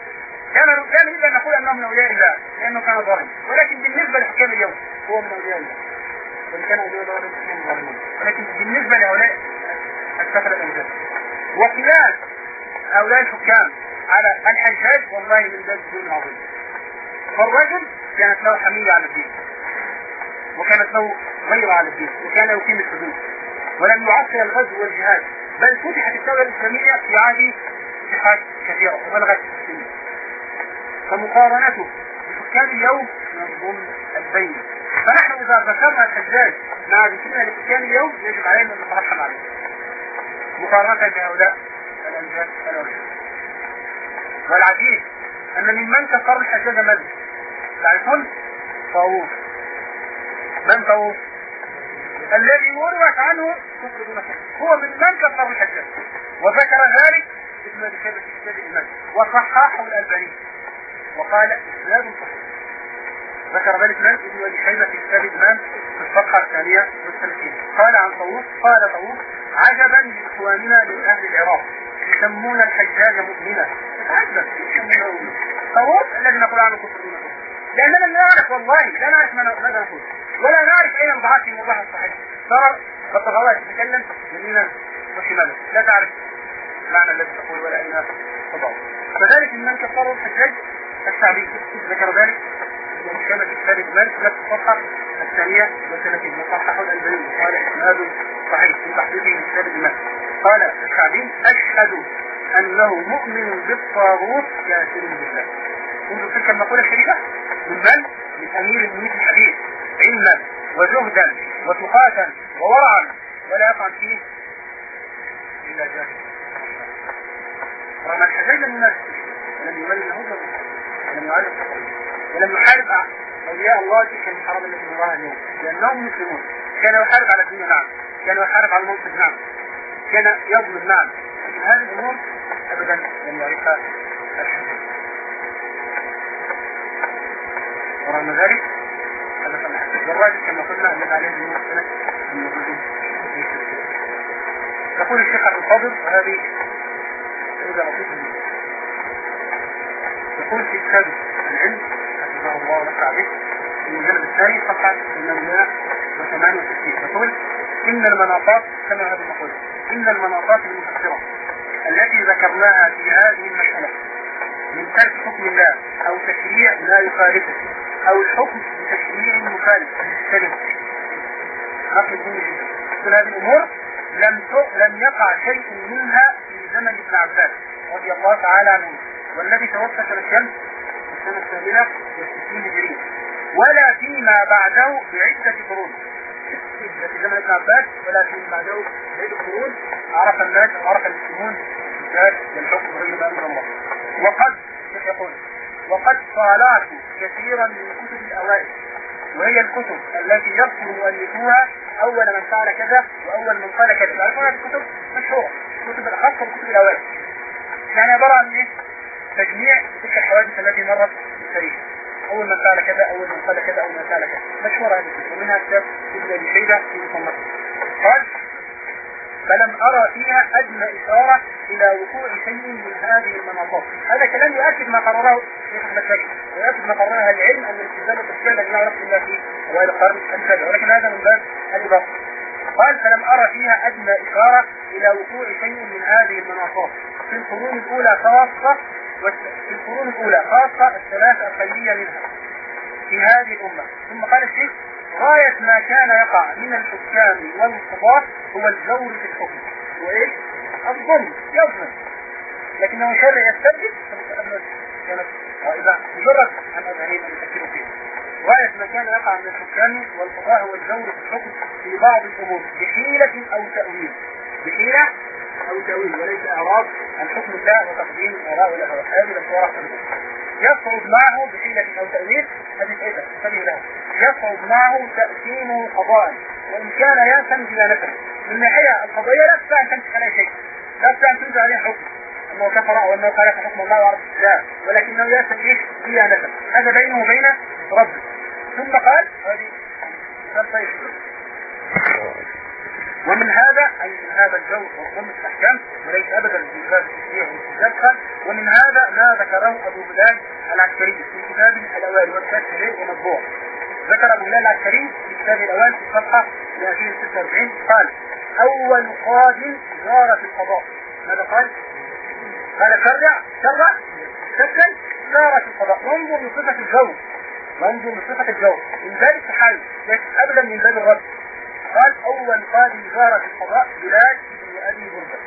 كان نريد ان نقول انه من أولياء الله لأنه كان ظالم. ولكن بالنسبة لحكام اليوم هو من أولياء الله. وان كان أولياء الله ليس ظالمون ولكن بالنسبة لهؤلاء السفر الانجاز وقياس هؤلاء الحكام على الحجاج والله من باب الدين العظيم فالرجل كانت له حمية على الدين وكانت له غيرة على الدين وكان يقيم الحدود. ولم يعصي الغزو والجهاد بل فتحت الدولة الإسلامية في عهد اتحاد كثيرة وبلغت فمقارنته بحكام اليوم من البين. فنحن إذا ذكرنا الحجاج مع ذكرنا لحكام اليوم يجب علينا أن نترحم عليه. مقارنة بهؤلاء الأنجاز الأولاد والعجيب أن ممن كفر الحجاج من؟ تعرفون؟ طاووس. من طاووس؟ الذي وروت عنه كفر دون هو من من كفر الحجاج. وذكر ذلك ابن ابي شيبه في كتاب الايمان وصححه الألباني. وقال إسناد صحيح. ذكر ذلك من؟ ابن أبي شيبة في كتاب الايمان في الصفحة الثانية والثلاثين قال عن طاووس قال طاووس عجبا لإخواننا من أهل العراق يسمون الحجاج مؤمنا. تعجب طاووس الذي نقول عنه كفر دون لأننا لا نعرف والله لا نعرف ماذا نقول. ولا نعرف أين الضعاف في موضوع الصحيح ترى الطغوات تتكلم يمينا وشمالا. لا تعرف معنى الذي تقول ولا أين تضع كذلك من كفروا الحجاج الشعبي ذكر ذلك كتاب المال في نفس الصفحة الثانية والثلاثين مصحح الألباني قال إسناد صحيح في تحقيقه من كتاب المال قال الشعبي أشهد أنه مؤمن بالطاغوت كافر بالله. منذ تلك المقولة الشريفة من من؟ من أمير المؤمنين الحديث علما وزهدا وتقاتا وورعا ولا يقع فيه إلا جاهل. رغم لم ينافس ولم يولي له ولم يعرف ولم يحارب أولياء الله تلك المحاربة التي نراها اليوم لأنهم مسلمون. كان يحارب على الدنيا نعم كان يحارب على المنصب نعم كان يظلم نعم لكن هذه الأمور أبدا لم يعرفها. الحجاج ورغم ذلك هذا فالحجاج والراجل كما قلنا الذي عليه المسألة الموجودين يقول الشيخ عبد الفاضل وهذه إذا لطيفة يقول في كتاب العلم حفظه الله ونفع في المجلد الثاني صفحة 868 يقول إن المناطات كما هذا المقول إن المناطات المفسرة التي ذكرناها في هذه المسألة من ترك حكم الله أو تشريع لا يخالفه أو الحكم بتشريع مخالف مختلف. نقل كل هذه الأمور لم لم يقع شيء منها في زمن ابن عباس رضي الله تعالى عنه. والذي توفى سنة كم؟ السنة الثامنة والستين هجرية. ولا فيما بعده بعدة قرون. في زمن ابن عباس ولا فيما بعده بعدة قرون. عرف الناس عرف المسلمون والحكم ما أنزل الله. وقد يقول وقد طالعت كثيرا من كتب الأوائل وهي الكتب التي يذكر مؤلفوها. أول من فعل كذا وأول من قال كذا. تعرفون هذه الكتب؟ مشهورة. كتب خاصه الكتب الأوائل. يعني عبارة عن إيه؟ تجميع تلك الحوادث التي مرت التاريخ. أول من فعل كذا أول من قال كذا أول من فعل كذا. مشهورة هذه ومنها كتاب ابن أبي شيبة في مصنفه. قال فلم أرى فيها أدنى إشارة إلى وقوع شيء من هذه المناطق. هذا كلام يؤكد ما قرره شيخ أحمد زكي ويؤكد ما قرره العلم أن الالتزام والتشريع الذي لا يعرف إلا في أوائل القرن السابع ولكن هذا من باب الإضافة. قال فلم أرى فيها أدنى إشارة إلى وقوع شيء من هذه المناطق. في القرون الأولى خاصة في القرون الأولى خاصة الثلاثة الخيرية منها في هذه الأمة. ثم قال الشيخ غاية ما كان يقع من الحكام والقضاة هو الجور في الحكم. وإيش؟ الظلم يظلم. لكنه شر يستبدل. كانت مجرد عن أذهانين أن يفكروا فيه. غاية ما كان يقع من الحكام والقضاء هو الجور في الحكم في بعض الأمور بحيلة أو تأويل. بحيلة أو تأويل وليس إعراض عن حكم الله وتقديم الآراء والأهواء هذه الأشوار يصعب معه بحيلة أو تأويل هذه الحيلة انتبه لها. يصعب معه تأثيمه قضاء وإن كان يأثم نفس من الناحية القضية لا تستطيع أن تمسك عليه شيء. لا تستطيع أن تنزل عليه حكم. أنه كفر أو أنه خالف حكم الله وعرف لا ولكنه يأثم إيش نفس هذا بينه وبين ربه ثم قال هذه طيب. ومن هذا أي من هذا الجو وضم الأحكام وليس أبدا باب التشريع والاستدخال ومن هذا ما ذكره أبو بلال العسكري في كتاب الأوائل والكتاب ومطبوع ذكر أبو بلال العسكري في كتاب الأوائل في صفحة 246 قال أول قاد زار في القضاء. ماذا قال؟ قال شرع شرع شكل زار في القضاء. وانظر لصفة الجو. وانظر لصفة الجو. من باب التحايل ليس أبدا من باب الرد. قال أول قاضي زار في القضاء بلال بن أبي بردة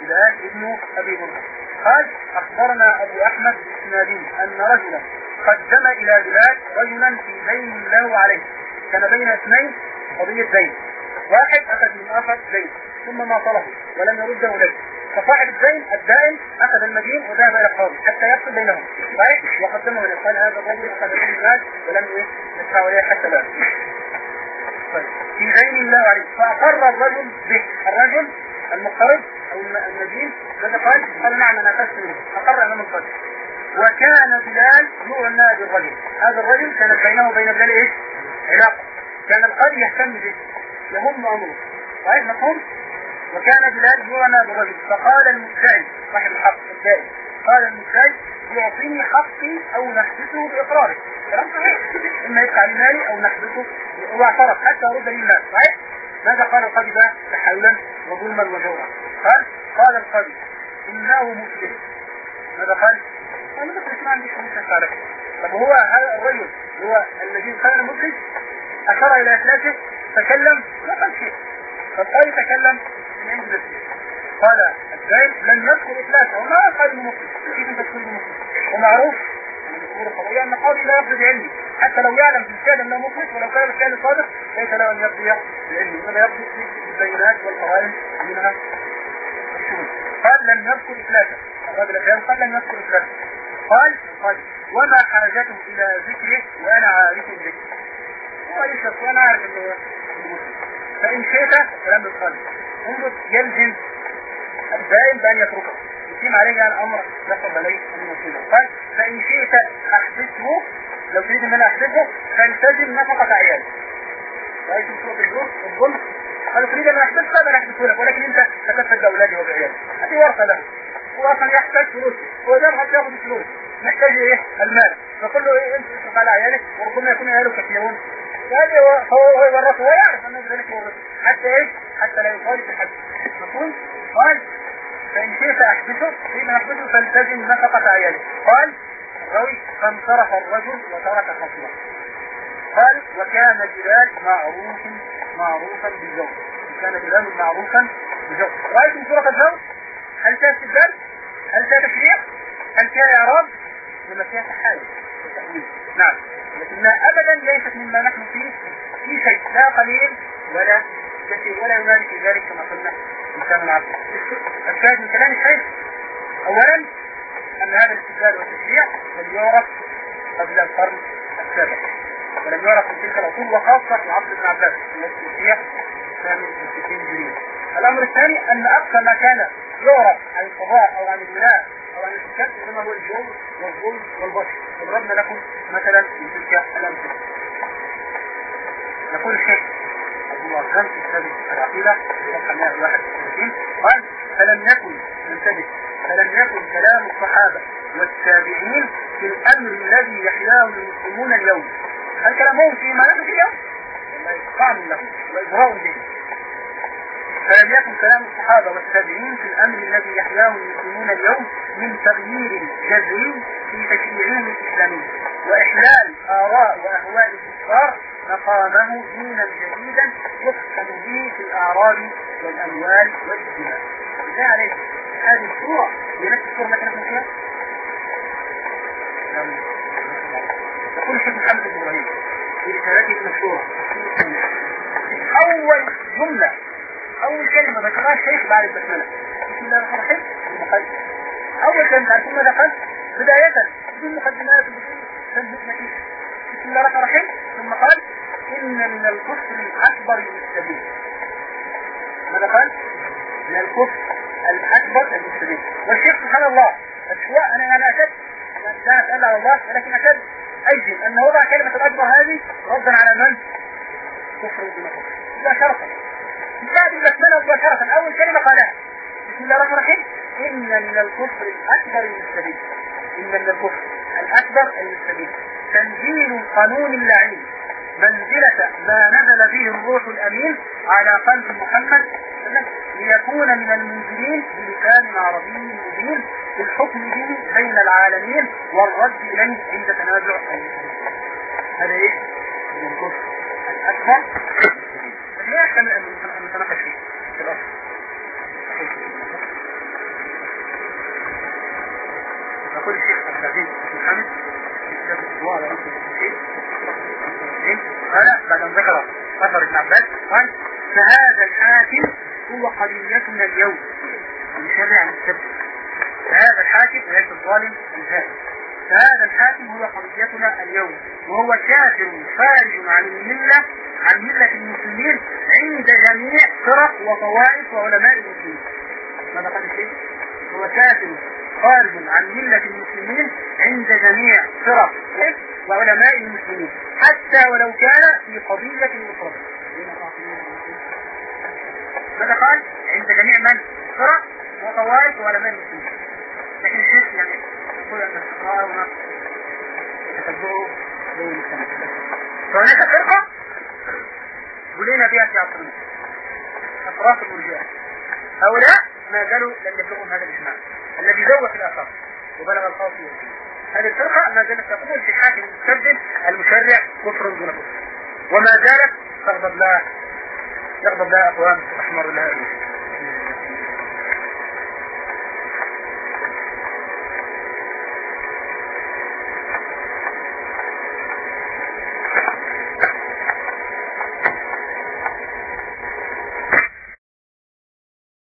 بلال بن أبي بردة قال أخبرنا أبو أحمد السنادي أن رجلا قدم إلى بلال رجلا في دين له عليه. كان بين اثنين قضية دين. واحد أخذ من آخر دين ثم ما صله ولم يرده إليه. فصاحب الدين الدائن أخذ المدين وذهب إلى القاضي حتى يفصل بينهم. صحيح؟ وقدمه إليه. قال هذا الرجل أخذ من المال ولم يدفع إليه حتى الآن. في دين الله عليه. فأقر الرجل به. الرجل المقترض أو المدين ماذا قال؟ قال نعم أنا أخذت منه. أقر أمام القاضي وكان بلال يعنى بالرجل. هذا الرجل كانت بينه وبين بلال إيش؟ علاقة. كان القاضي يهتم به. يهم أمره. صحيح مفهوم؟ وكان بلال يعنى بالرجل. فقال المدعي صاحب الحق الدائم قال المدعي يعطيني حقي أو نحبسه باقراره كلام صحيح. إما يدفع لي مالي أو نحبسه. واعترف حتى ارد لي المال. صحيح؟ ماذا قال القاضي بقى؟ تحولا وظلما وجورا. قال قال القاضي إنه مسلم. ماذا قال؟ أنا بس ما عندي مشكله على طب هو هذا الرجل هو الذي كان مسلم أشار إلى افلاسه تكلم لا قال شيء. فالقاضي تكلم من عند نفسه قال الزين لم يذكر افلاسه وما المسلم كيف انت تقول المسلم ومعروف الأمور القضية أن القاضي لا يقضي بعلمه. حتى لو يعلم الشهاده انه مخلص ولو كان الشهاده صادق ليس له أن يقضي بعلمه. إنما يقضي بالبينات والقرائن منها. قال لم يذكر افلاسه الرجل الجاهل قال لم يذكر افلاسه قال قال وما حاجته إلى ذكره وأنا عارف به. هو يشرف وأنا عارف إنه فإن شئت كلام القلب انظر يلزم الدائم بأن يتركه. يقيم عليه الامر يقرب عليه ان يصيبه قال فإن شئت أحدثه لو تريد أن أنا أحدثه فالتزم نفقة عيالك رأيت سورة الظلم الظلم قالوا تريد أن أحدثه؟ فانا أحدثه لك. ولكن أنت تكفل باولادي وبعيالي هذه ورثة له. هو أصلا يحتاج فلوس. هو ده حتى ياخذ فلوس. محتاج إيه؟ المال. فقل له إيه؟ أنت تصرف على عيالك وربما يكون عياله كثيرون. هذا هو هو يورثه ويعرف أنه ذلك يورثه. حتى إيه؟ حتى لا يخالف الحد مفهوم؟ قال فإن شئت احبسه حين احبسه فالتزم نفقة عياله. قال روي فانصرف الرجل وترك خصمه. قال وكان بلال معروف معروفا بالزوج وكان بلال معروفا بالزوج رأيتم سورة الزوج هل فيها استدلال هل فيها تشريع هل فيها إعراب؟ لما فيها تحايل وتأويل نعم. لكنها ابدا ليست مما نحن فيه في شيء لا قليل ولا كثير ولا ينادي في ذلك كما قلنا. انسان العبد الشاهد من كلام الشيخ اولا أن هذا الاستدلال والتشريع لم يعرف قبل القرن السابع ولم يعرف في تلك العصور وخاصة في عصر ابن عباس التي هي ثامن وستين جريمة الأمر الثاني أن أقصى ما كان يعرف عن القضاء أو عن الولاء أو عن الحكام إنما هو الجور والظلم والبطش وضربنا لكم مثلا من تلك الأمثلة. يقول الشيخ مرسل في كتاب العقيده صفحه 131 قال فلم يكن انتبه فلم يكن كلام الصحابه والتابعين في الامر الذي يحياه المسلمون اليوم هل كلامهم فيما نحن فيه اليوم؟ طعن له واجراء به فلم يكن كلام الصحابة والتابعين في الأمر الذي يحياه المسلمون اليوم من تغيير جذري في تشريعهم الإسلامي وإحلال آراء وأهواء الكفار مقامه دينا جديدا يحكم به في الأعراض والأموال والدماء. بالله عليك هذه الصورة هي نفس الصورة التي نحن فيها؟ يقول الشيخ محمد بن إبراهيم في رسالته المشهورة. أول جملة أول كلمة ذكرها الشيخ بعد البسملة. بسم الله الرحمن الرحيم. المقدمة أول كلمة ماذا قال؟ بداية. بدون مقدمات بدون بسم الله الرحمن الرحيم. ثم قال إن من الكفر الأكبر المستبين. ماذا قال؟ من الكفر الأكبر المستبين. والشيخ سبحان الله الشواء أنا أنا أشد. لا أسأل على الله ولكن أشد. أجل أن وضع كلمة الأكبر هذه ردا على من؟ كفر دون كفر لا شرطا بعد البسملة مباشرة أول كلمة قالها. بسم الله الرحمن الرحيم. إن من الكفر الأكبر المستبين. إن من الكفر الأكبر المستبين. تنزيل القانون اللعين. منزلة ما نزل به الروح الأمين على قلب محمد ليكون من المنزلين بلسان عربي مبين في الحكم به بين العالمين والرد إليه عند تنازع هذا إيه؟ من الكفر. الأكبر. لا يحتمل أن نتناقش فيه؟ في الأصل يقول الشيخ العزيز محمد في الدعاء على رب المسلمين قال بعد أن ذكر أثر ابن عباس قال فهذا الحاكم هو قضيتنا اليوم. بشرع السبت فهذا الحاكم وليس الظالم الهائم فهذا الحاكم هو قضيتنا اليوم. وهو كافر خارج عن الملة عن ملة المسلمين عند جميع فرق وطوائف وعلماء المسلمين. ماذا قال الشيخ؟ هو كافر خارج عن ملة المسلمين عند جميع فرق وعلماء المسلمين حتى ولو كان في قضية مفردة ماذا قال؟ عند جميع من؟ فرق وطوائف وعلماء المسلمين. لكن الشيخ يعني يقول أن استقرارنا تتبعوا بين فهناك فرقة بلينا بها في عصرنا. أطراف المرجئة هؤلاء ما زالوا لم يبلغوا هذا الإجماع. الذي زوت الآثار وبلغ الخوف هذه الفرقة ما زالت تقول في حاكم المسبب المشرع كفر دون كفر وما زالت تغضب لها يغضب لها أقوام أحمر لها